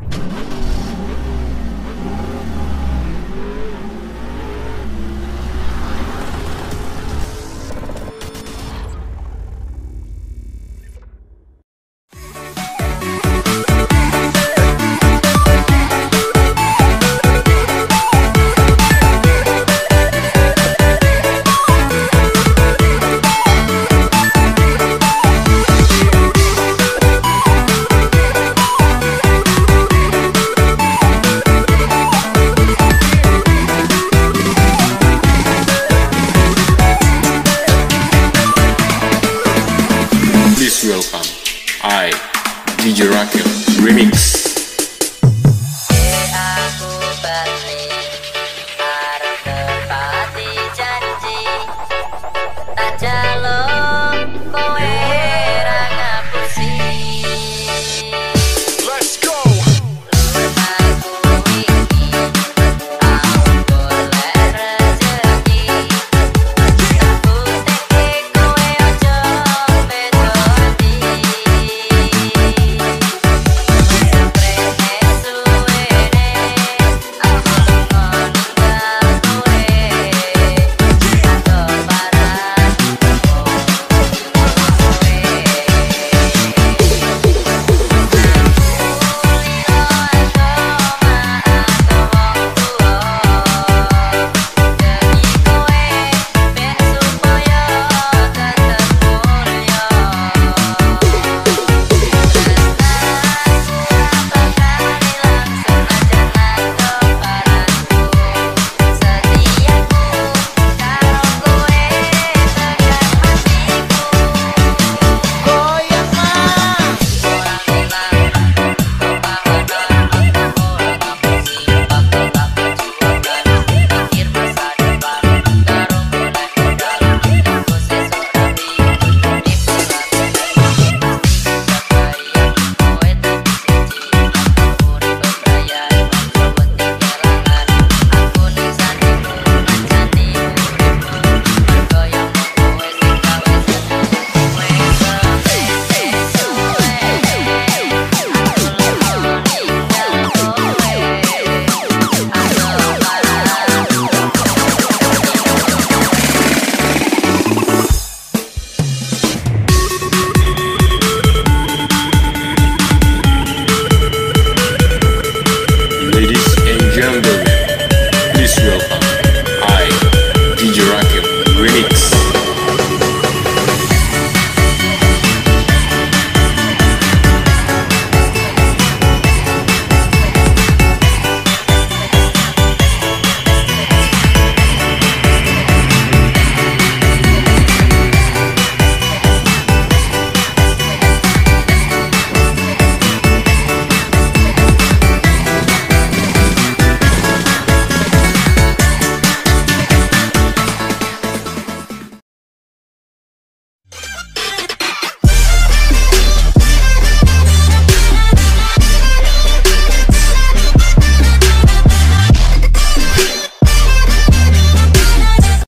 you Welcome um, I, DJ Raquel Remix.